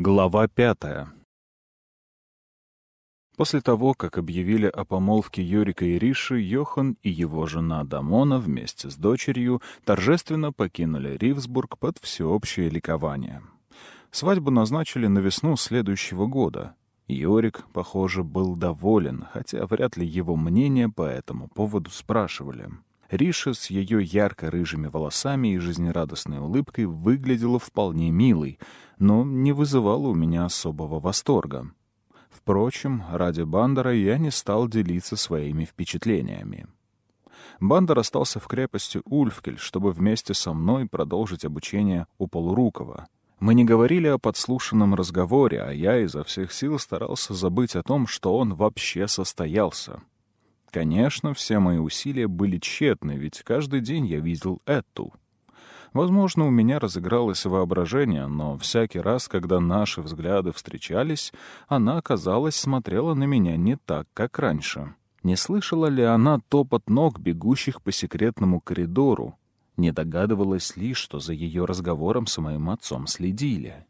Глава пятая После того, как объявили о помолвке Юрика и Риши, Йохан и его жена Дамона вместе с дочерью торжественно покинули Ривсбург под всеобщее ликование. Свадьбу назначили на весну следующего года. Йорик, похоже, был доволен, хотя вряд ли его мнение по этому поводу спрашивали. Риша с ее ярко-рыжими волосами и жизнерадостной улыбкой выглядела вполне милой, но не вызывала у меня особого восторга. Впрочем, ради Бандера я не стал делиться своими впечатлениями. Бандер остался в крепости Ульфкель, чтобы вместе со мной продолжить обучение у Полурукова. Мы не говорили о подслушанном разговоре, а я изо всех сил старался забыть о том, что он вообще состоялся. Конечно, все мои усилия были тщетны, ведь каждый день я видел эту — Возможно, у меня разыгралось воображение, но всякий раз, когда наши взгляды встречались, она, казалось, смотрела на меня не так, как раньше. Не слышала ли она топот ног, бегущих по секретному коридору? Не догадывалась ли, что за ее разговором с моим отцом следили?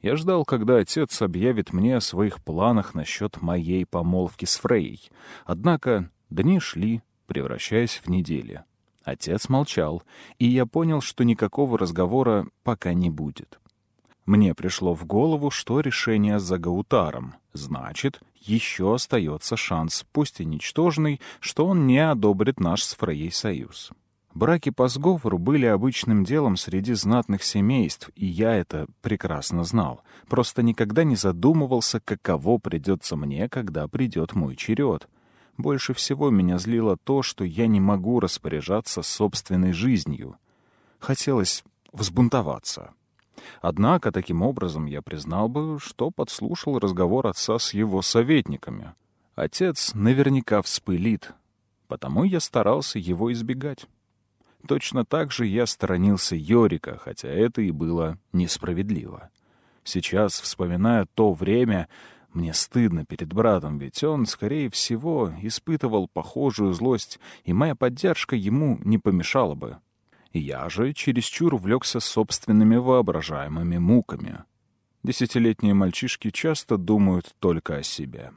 Я ждал, когда отец объявит мне о своих планах насчет моей помолвки с Фрей. Однако дни шли, превращаясь в недели. Отец молчал, и я понял, что никакого разговора пока не будет. Мне пришло в голову, что решение за Гаутаром. Значит, еще остается шанс, пусть и ничтожный, что он не одобрит наш с Фрейей союз. Браки по сговору были обычным делом среди знатных семейств, и я это прекрасно знал. Просто никогда не задумывался, каково придется мне, когда придет мой черед. Больше всего меня злило то, что я не могу распоряжаться собственной жизнью. Хотелось взбунтоваться. Однако таким образом я признал бы, что подслушал разговор отца с его советниками. Отец наверняка вспылит, потому я старался его избегать. Точно так же я сторонился Йорика, хотя это и было несправедливо. Сейчас, вспоминая то время, мне стыдно перед братом, ведь он, скорее всего, испытывал похожую злость, и моя поддержка ему не помешала бы. Я же чересчур увлекся собственными воображаемыми муками. Десятилетние мальчишки часто думают только о себе.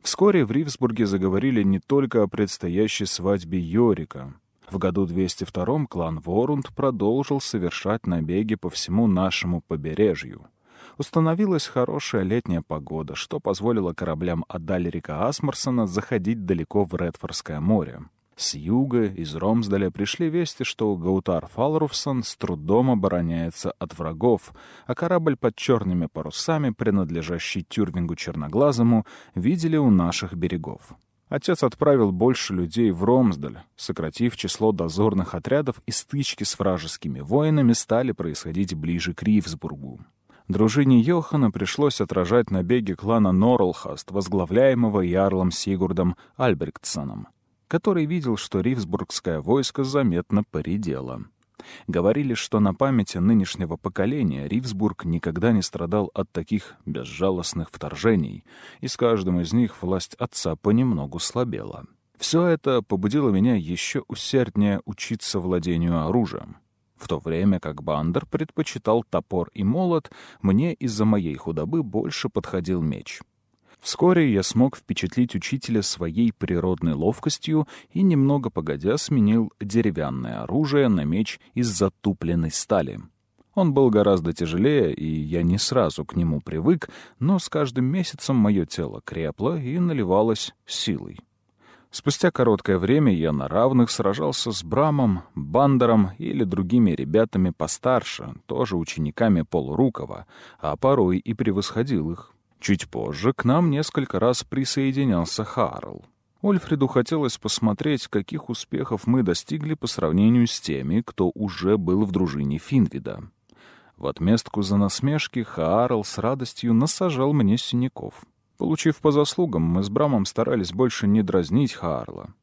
Вскоре в Ривсбурге заговорили не только о предстоящей свадьбе Йорика. В году 202 клан Ворунд продолжил совершать набеги по всему нашему побережью установилась хорошая летняя погода, что позволило кораблям Адальрика Асмарсона заходить далеко в Редфордское море. С юга, из Ромсдаля, пришли вести, что Гаутар Фалруфсон с трудом обороняется от врагов, а корабль под черными парусами, принадлежащий Тюрвингу Черноглазому, видели у наших берегов. Отец отправил больше людей в Ромсдаль, сократив число дозорных отрядов, и стычки с вражескими воинами стали происходить ближе к Ривсбургу. Дружине Йохана пришлось отражать набеги клана Норлхаст, возглавляемого ярлом Сигурдом Альбректсоном, который видел, что ривсбургское войско заметно поредело. Говорили, что на памяти нынешнего поколения Ривсбург никогда не страдал от таких безжалостных вторжений, и с каждым из них власть отца понемногу слабела. Все это побудило меня еще усерднее учиться владению оружием. В то время как Бандер предпочитал топор и молот, мне из-за моей худобы больше подходил меч. Вскоре я смог впечатлить учителя своей природной ловкостью и немного погодя сменил деревянное оружие на меч из затупленной стали. Он был гораздо тяжелее, и я не сразу к нему привык, но с каждым месяцем мое тело крепло и наливалось силой. Спустя короткое время я на равных сражался с Брамом, Бандером или другими ребятами постарше, тоже учениками Полурукова, а порой и превосходил их. Чуть позже к нам несколько раз присоединялся Харл. Ольфреду хотелось посмотреть, каких успехов мы достигли по сравнению с теми, кто уже был в дружине Финвида. В отместку за насмешки Хаарл с радостью насажал мне синяков — Получив по заслугам, мы с Брамом старались больше не дразнить Хаарла.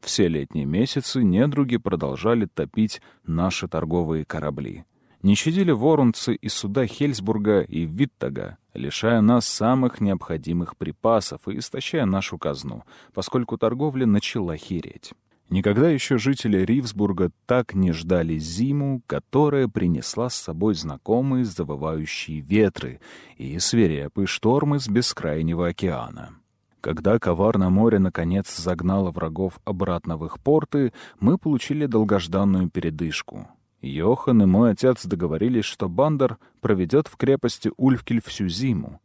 Все летние месяцы недруги продолжали топить наши торговые корабли. Не щадили воронцы и суда Хельсбурга и Виттага, лишая нас самых необходимых припасов и истощая нашу казну, поскольку торговля начала хереть. Никогда еще жители Ривсбурга так не ждали зиму, которая принесла с собой знакомые завывающие ветры и свирепые штормы с бескрайнего океана. Когда коварное море наконец загнало врагов обратно в их порты, мы получили долгожданную передышку. Йохан и мой отец договорились, что Бандер проведет в крепости Ульфкель всю зиму.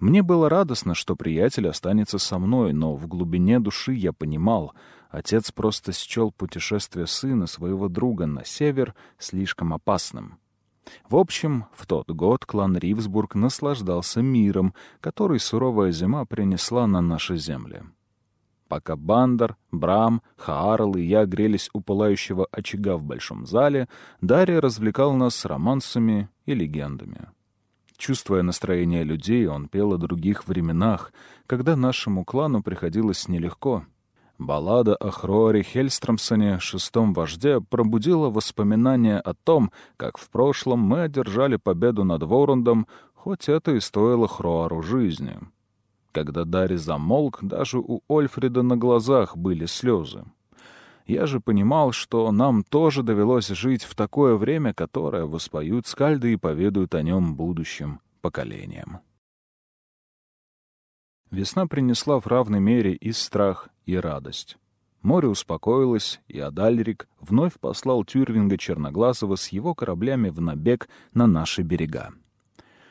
Мне было радостно, что приятель останется со мной, но в глубине души я понимал — Отец просто счел путешествие сына, своего друга, на север слишком опасным. В общем, в тот год клан Ривсбург наслаждался миром, который суровая зима принесла на наши земли. Пока Бандар, Брам, Хаарл и я грелись у пылающего очага в большом зале, Дарья развлекал нас романсами и легендами. Чувствуя настроение людей, он пел о других временах, когда нашему клану приходилось нелегко — Баллада о Хроаре Хельстромсоне, шестом вожде, пробудила воспоминания о том, как в прошлом мы одержали победу над Ворундом, хоть это и стоило Хроару жизни. Когда Дарри замолк, даже у Ольфрида на глазах были слезы. Я же понимал, что нам тоже довелось жить в такое время, которое воспоют скальды и поведают о нем будущим поколениям. Весна принесла в равной мере и страх, и радость. Море успокоилось, и Адальрик вновь послал Тюрвинга Черноглазого с его кораблями в набег на наши берега.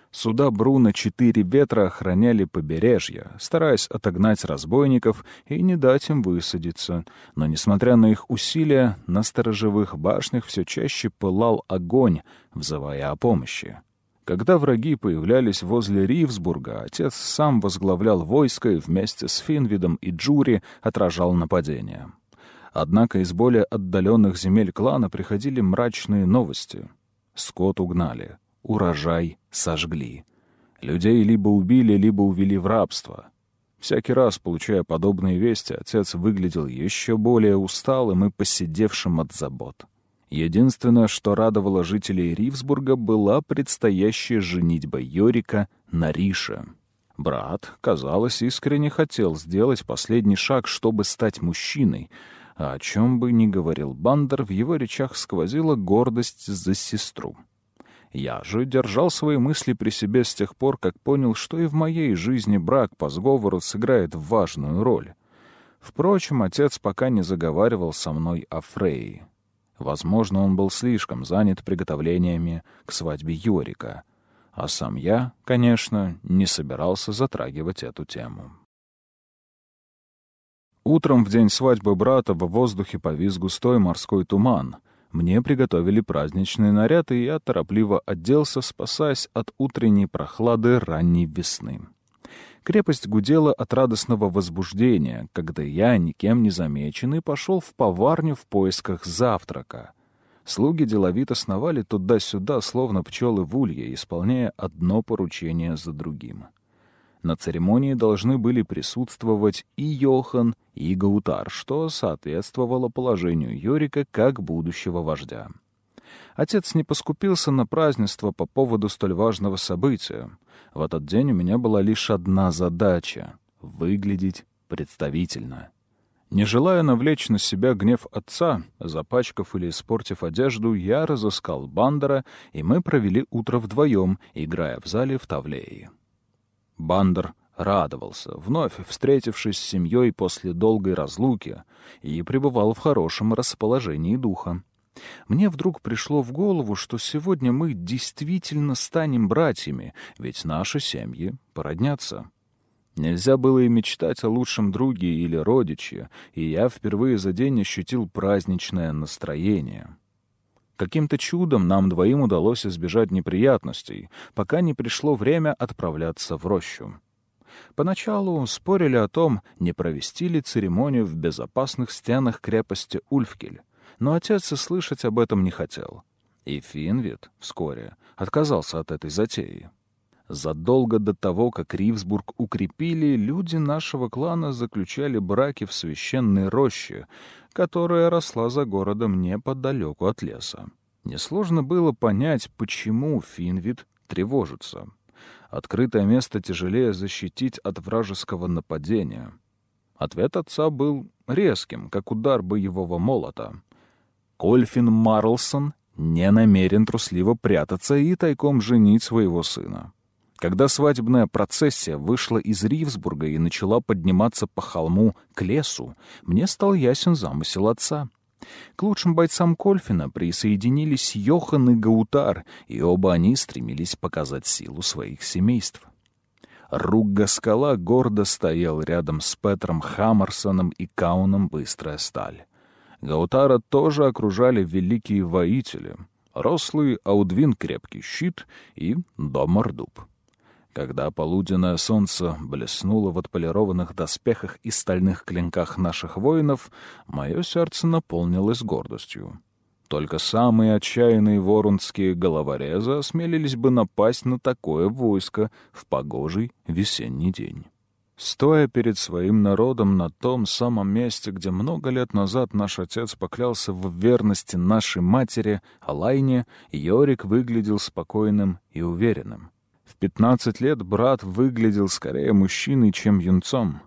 Суда Бруна «Четыре ветра» охраняли побережье, стараясь отогнать разбойников и не дать им высадиться. Но, несмотря на их усилия, на сторожевых башнях все чаще пылал огонь, взывая о помощи. Когда враги появлялись возле Ривсбурга, отец сам возглавлял войско и вместе с Финвидом и Джури отражал нападения. Однако из более отдаленных земель клана приходили мрачные новости. Скот угнали, урожай сожгли. Людей либо убили, либо увели в рабство. Всякий раз, получая подобные вести, отец выглядел еще более усталым и посидевшим от забот. Единственное, что радовало жителей Ривсбурга, была предстоящая женитьба Йорика на Рише. Брат, казалось, искренне хотел сделать последний шаг, чтобы стать мужчиной, а о чем бы ни говорил Бандер, в его речах сквозила гордость за сестру. Я же держал свои мысли при себе с тех пор, как понял, что и в моей жизни брак по сговору сыграет важную роль. Впрочем, отец пока не заговаривал со мной о Фрейе. Возможно, он был слишком занят приготовлениями к свадьбе Йорика, а сам я, конечно, не собирался затрагивать эту тему. Утром в день свадьбы брата в воздухе повис густой морской туман. Мне приготовили праздничный наряд, и я торопливо оделся, спасаясь от утренней прохлады ранней весны. Крепость гудела от радостного возбуждения, когда я, никем не замеченный, пошел в поварню в поисках завтрака. Слуги деловито сновали туда-сюда, словно пчелы в улье, исполняя одно поручение за другим. На церемонии должны были присутствовать и Йохан, и Гаутар, что соответствовало положению Йорика как будущего вождя. Отец не поскупился на празднество по поводу столь важного события — в этот день у меня была лишь одна задача — выглядеть представительно. Не желая навлечь на себя гнев отца, запачкав или испортив одежду, я разыскал Бандера, и мы провели утро вдвоем, играя в зале в Тавлеи. Бандер радовался, вновь встретившись с семьей после долгой разлуки, и пребывал в хорошем расположении духа. Мне вдруг пришло в голову, что сегодня мы действительно станем братьями, ведь наши семьи породнятся. Нельзя было и мечтать о лучшем друге или родиче, и я впервые за день ощутил праздничное настроение. Каким-то чудом нам двоим удалось избежать неприятностей, пока не пришло время отправляться в рощу. Поначалу спорили о том, не провести ли церемонию в безопасных стенах крепости Ульфкель но отец и слышать об этом не хотел. И Финвит вскоре отказался от этой затеи. Задолго до того, как Ривсбург укрепили, люди нашего клана заключали браки в священной роще, которая росла за городом неподалеку от леса. Несложно было понять, почему Финвит тревожится. Открытое место тяжелее защитить от вражеского нападения. Ответ отца был резким, как удар боевого молота. Кольфин Марлсон не намерен трусливо прятаться и тайком женить своего сына. Когда свадебная процессия вышла из Ривсбурга и начала подниматься по холму к лесу, мне стал ясен замысел отца. К лучшим бойцам Кольфина присоединились Йохан и Гаутар, и оба они стремились показать силу своих семейств. Ругга-скала гордо стоял рядом с Петром Хаммерсоном и Кауном Быстрая Сталь. Гаутара тоже окружали великие воители, рослый Аудвин крепкий щит и Домордуб. Когда полуденное солнце блеснуло в отполированных доспехах и стальных клинках наших воинов, мое сердце наполнилось гордостью. Только самые отчаянные ворундские головорезы осмелились бы напасть на такое войско в погожий весенний день. Стоя перед своим народом на том самом месте, где много лет назад наш отец поклялся в верности нашей матери, Алайне, Йорик выглядел спокойным и уверенным. В пятнадцать лет брат выглядел скорее мужчиной, чем юнцом.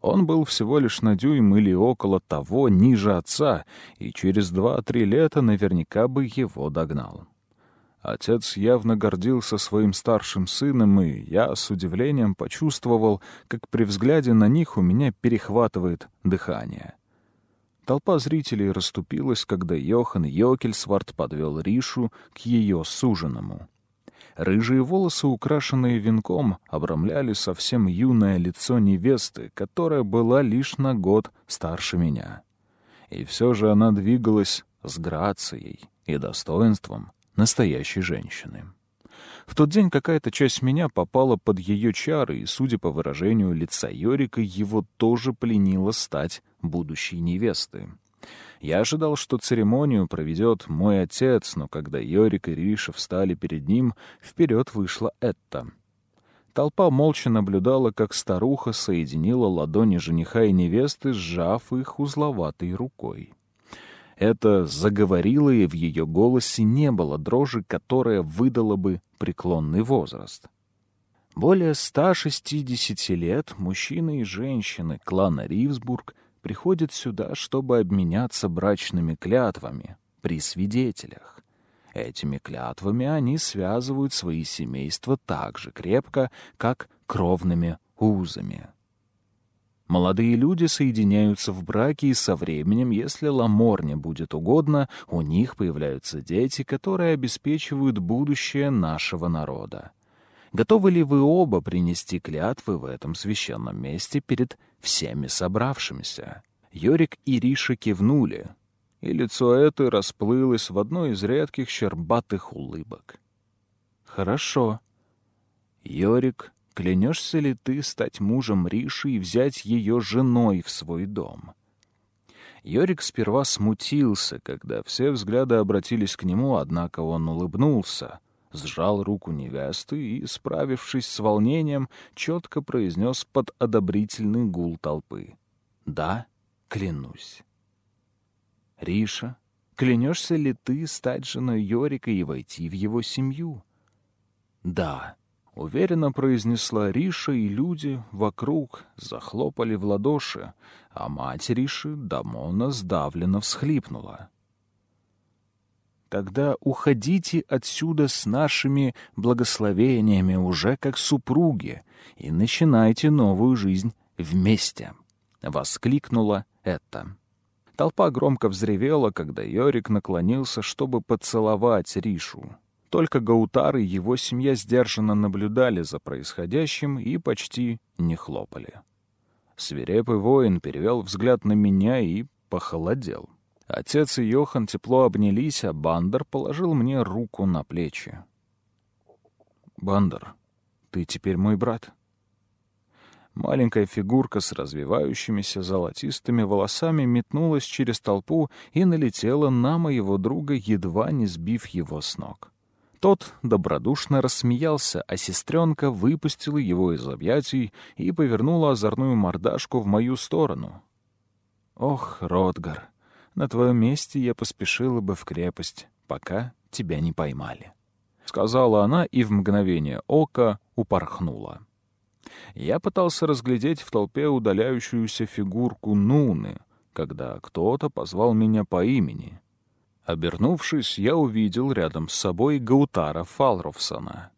Он был всего лишь на дюйм или около того ниже отца, и через два-три лета наверняка бы его догнал. Отец явно гордился своим старшим сыном, и я с удивлением почувствовал, как при взгляде на них у меня перехватывает дыхание. Толпа зрителей расступилась, когда Йохан Йокельсвард подвел Ришу к ее суженому. Рыжие волосы, украшенные венком, обрамляли совсем юное лицо невесты, которая была лишь на год старше меня. И все же она двигалась с грацией и достоинством настоящей женщины. В тот день какая-то часть меня попала под ее чары, и, судя по выражению лица Йорика, его тоже пленило стать будущей невестой. Я ожидал, что церемонию проведет мой отец, но когда Йорик и Риша встали перед ним, вперед вышла Этта. Толпа молча наблюдала, как старуха соединила ладони жениха и невесты, сжав их узловатой рукой. Это заговорило, и в ее голосе не было дрожи, которая выдала бы преклонный возраст. Более 160 лет мужчины и женщины клана Ривсбург приходят сюда, чтобы обменяться брачными клятвами при свидетелях. Этими клятвами они связывают свои семейства так же крепко, как кровными узами. Молодые люди соединяются в браке, и со временем, если Ламорне будет угодно, у них появляются дети, которые обеспечивают будущее нашего народа. Готовы ли вы оба принести клятвы в этом священном месте перед всеми собравшимися? Йорик и Риша кивнули, и лицо это расплылось в одной из редких щербатых улыбок. «Хорошо. Йорик, клянешься ли ты стать мужем Риши и взять ее женой в свой дом?» Йорик сперва смутился, когда все взгляды обратились к нему, однако он улыбнулся — сжал руку невесты и, справившись с волнением, четко произнес под одобрительный гул толпы. «Да, клянусь». «Риша, клянешься ли ты стать женой Йорика и войти в его семью?» «Да», — уверенно произнесла Риша, и люди вокруг захлопали в ладоши, а мать Риши, Дамона, сдавленно всхлипнула. Тогда уходите отсюда с нашими благословениями уже как супруги и начинайте новую жизнь вместе», — воскликнула это. Толпа громко взревела, когда Йорик наклонился, чтобы поцеловать Ришу. Только Гаутар и его семья сдержанно наблюдали за происходящим и почти не хлопали. Свирепый воин перевел взгляд на меня и похолодел. Отец и Йохан тепло обнялись, а Бандер положил мне руку на плечи. «Бандер, ты теперь мой брат?» Маленькая фигурка с развивающимися золотистыми волосами метнулась через толпу и налетела на моего друга, едва не сбив его с ног. Тот добродушно рассмеялся, а сестренка выпустила его из объятий и повернула озорную мордашку в мою сторону. «Ох, Ротгар, на твоем месте я поспешила бы в крепость, пока тебя не поймали», — сказала она и в мгновение ока упорхнула. Я пытался разглядеть в толпе удаляющуюся фигурку Нуны, когда кто-то позвал меня по имени. Обернувшись, я увидел рядом с собой Гаутара Фалровсона.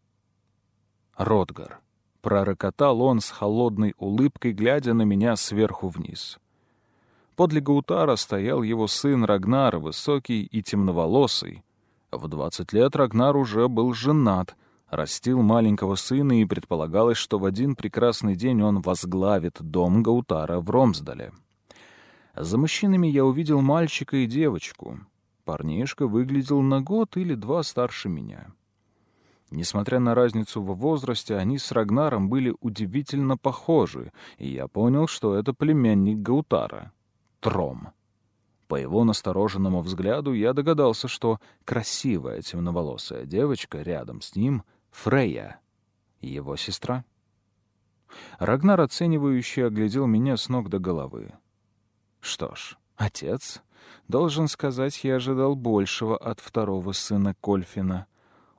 «Ротгар», — пророкотал он с холодной улыбкой, глядя на меня сверху вниз. Подле Гаутара стоял его сын Рагнар, высокий и темноволосый. В двадцать лет Рагнар уже был женат, растил маленького сына, и предполагалось, что в один прекрасный день он возглавит дом Гаутара в Ромсдале. За мужчинами я увидел мальчика и девочку. Парнишка выглядел на год или два старше меня. Несмотря на разницу в возрасте, они с Рагнаром были удивительно похожи, и я понял, что это племянник Гаутара — Тром. По его настороженному взгляду я догадался, что красивая темноволосая девочка рядом с ним — Фрея, его сестра. Рагнар оценивающе оглядел меня с ног до головы. Что ж, отец, должен сказать, я ожидал большего от второго сына Кольфина.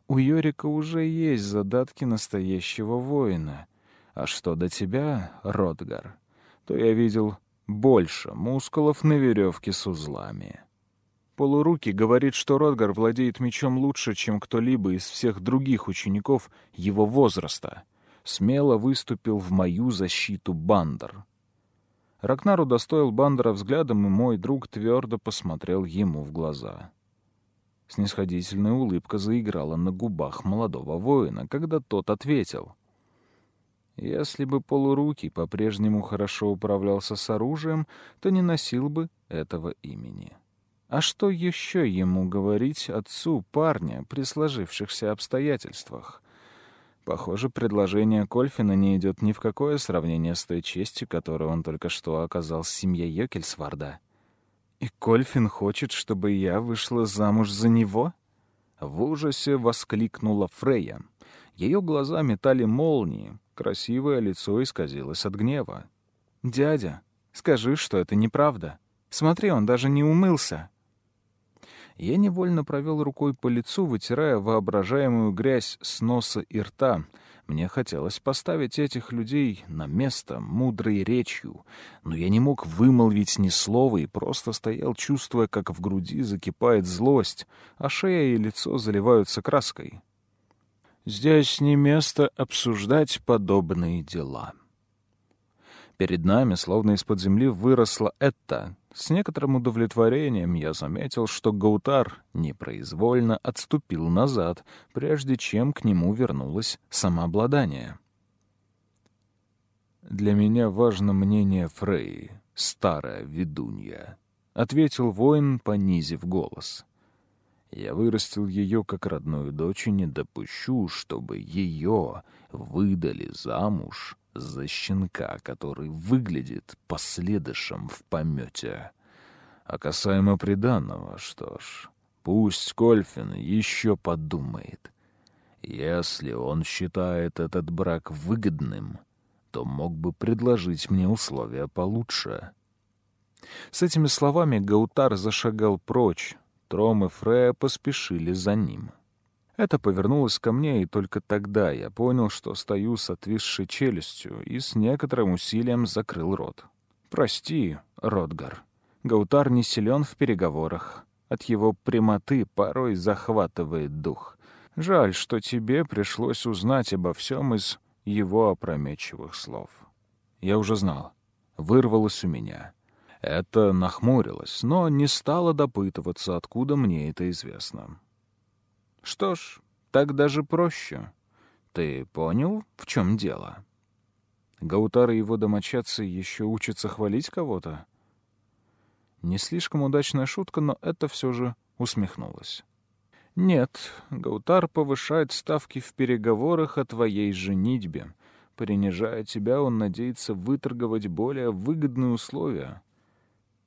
У Йорика уже есть задатки настоящего воина. А что до тебя, Ротгар, то я видел больше мускулов на веревке с узлами. Полуруки говорит, что Ротгар владеет мечом лучше, чем кто-либо из всех других учеников его возраста. Смело выступил в мою защиту Бандер. Рагнар удостоил Бандера взглядом, и мой друг твердо посмотрел ему в глаза. Снисходительная улыбка заиграла на губах молодого воина, когда тот ответил. «Если бы полурукий по-прежнему хорошо управлялся с оружием, то не носил бы этого имени. А что еще ему говорить отцу парня при сложившихся обстоятельствах? Похоже, предложение Кольфина не идет ни в какое сравнение с той честью, которую он только что оказал семье Йокельсварда. «И Кольфин хочет, чтобы я вышла замуж за него?» В ужасе воскликнула Фрея. Ее глаза метали молнии, красивое лицо исказилось от гнева. «Дядя, скажи, что это неправда. Смотри, он даже не умылся». Я невольно провел рукой по лицу, вытирая воображаемую грязь с носа и рта. Мне хотелось поставить этих людей на место мудрой речью, но я не мог вымолвить ни слова и просто стоял, чувствуя, как в груди закипает злость, а шея и лицо заливаются краской. Здесь не место обсуждать подобные дела. Перед нами, словно из-под земли, выросла Этта, с некоторым удовлетворением я заметил, что Гаутар непроизвольно отступил назад, прежде чем к нему вернулось самообладание. «Для меня важно мнение Фреи, старая ведунья», — ответил воин, понизив голос. «Я вырастил ее как родную дочь и не допущу, чтобы ее выдали замуж за щенка, который выглядит последышем в помете. А касаемо приданного, что ж, пусть Кольфин еще подумает. Если он считает этот брак выгодным, то мог бы предложить мне условия получше. С этими словами Гаутар зашагал прочь. Тром и Фрея поспешили за ним. Это повернулось ко мне, и только тогда я понял, что стою с отвисшей челюстью и с некоторым усилием закрыл рот. «Прости, Ротгар. Гаутар не силен в переговорах. От его прямоты порой захватывает дух. Жаль, что тебе пришлось узнать обо всем из его опрометчивых слов. Я уже знал. Вырвалось у меня. Это нахмурилось, но не стало допытываться, откуда мне это известно. Что ж, так даже проще. Ты понял, в чем дело? Гаутар и его домочадцы еще учатся хвалить кого-то? Не слишком удачная шутка, но это все же усмехнулась. Нет, Гаутар повышает ставки в переговорах о твоей женитьбе. Принижая тебя, он надеется выторговать более выгодные условия.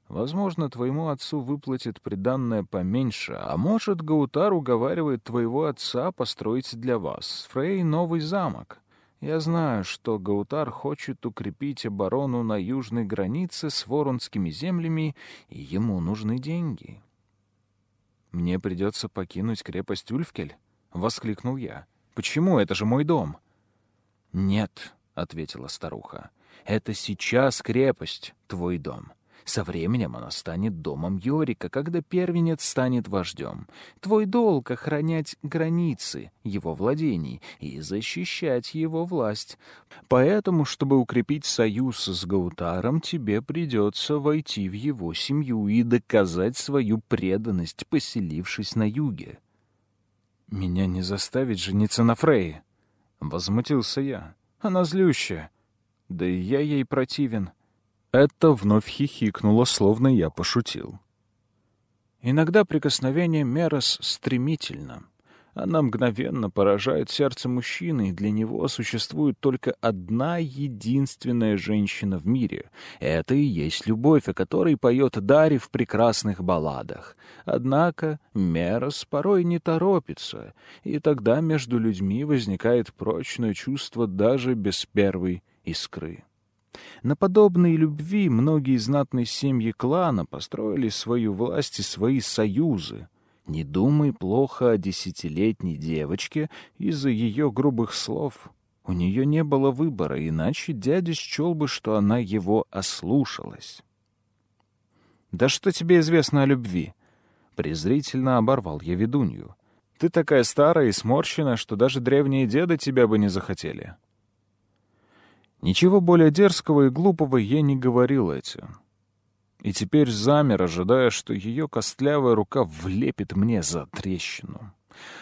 Возможно, твоему отцу выплатит приданное поменьше, а может, Гаутар уговаривает твоего отца построить для вас, Фрей, новый замок. Я знаю, что Гаутар хочет укрепить оборону на южной границе с воронскими землями, и ему нужны деньги. «Мне придется покинуть крепость Ульфкель?» — воскликнул я. «Почему? Это же мой дом!» «Нет», — ответила старуха. «Это сейчас крепость, твой дом. Со временем она станет домом Йорика, когда первенец станет вождем. Твой долг — охранять границы его владений и защищать его власть. Поэтому, чтобы укрепить союз с Гаутаром, тебе придется войти в его семью и доказать свою преданность, поселившись на юге. «Меня не заставить жениться на Фрейе!» — возмутился я. «Она злющая. Да и я ей противен». Это вновь хихикнуло, словно я пошутил. Иногда прикосновение Мерос стремительно. Она мгновенно поражает сердце мужчины, и для него существует только одна единственная женщина в мире. Это и есть любовь, о которой поет Дари в прекрасных балладах. Однако Мерос порой не торопится, и тогда между людьми возникает прочное чувство даже без первой искры. На подобной любви многие знатные семьи клана построили свою власть и свои союзы. Не думай плохо о десятилетней девочке из-за ее грубых слов. У нее не было выбора, иначе дядя счел бы, что она его ослушалась. «Да что тебе известно о любви?» Презрительно оборвал я ведунью. «Ты такая старая и сморщенная, что даже древние деды тебя бы не захотели». Ничего более дерзкого и глупого я не говорил этим. И теперь замер, ожидая, что ее костлявая рука влепит мне за трещину.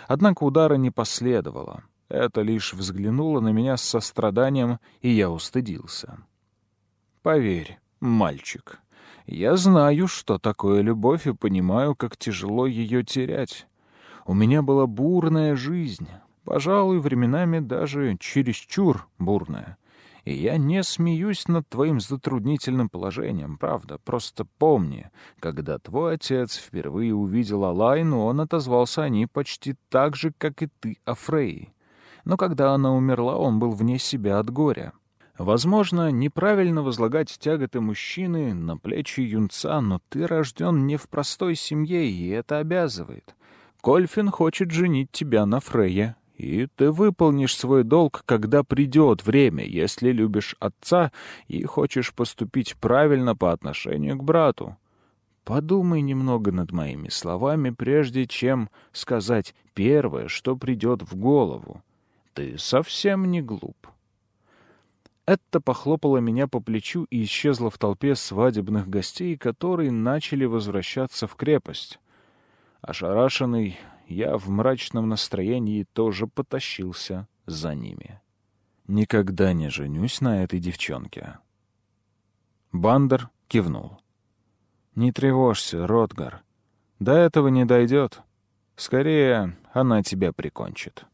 Однако удара не последовало. Это лишь взглянуло на меня с состраданием, и я устыдился. «Поверь, мальчик, я знаю, что такое любовь, и понимаю, как тяжело ее терять. У меня была бурная жизнь, пожалуй, временами даже чересчур бурная». И я не смеюсь над твоим затруднительным положением, правда. Просто помни, когда твой отец впервые увидел Алайну, он отозвался о ней почти так же, как и ты о Фрей. Но когда она умерла, он был вне себя от горя. Возможно, неправильно возлагать тяготы мужчины на плечи юнца, но ты рожден не в простой семье, и это обязывает. Кольфин хочет женить тебя на Фрейе, и ты выполнишь свой долг, когда придет время, если любишь отца и хочешь поступить правильно по отношению к брату. Подумай немного над моими словами, прежде чем сказать первое, что придет в голову. Ты совсем не глуп. Это похлопало меня по плечу и исчезло в толпе свадебных гостей, которые начали возвращаться в крепость. Ошарашенный, я в мрачном настроении тоже потащился за ними. Никогда не женюсь на этой девчонке. Бандер кивнул. «Не тревожься, Ротгар. До этого не дойдет. Скорее, она тебя прикончит».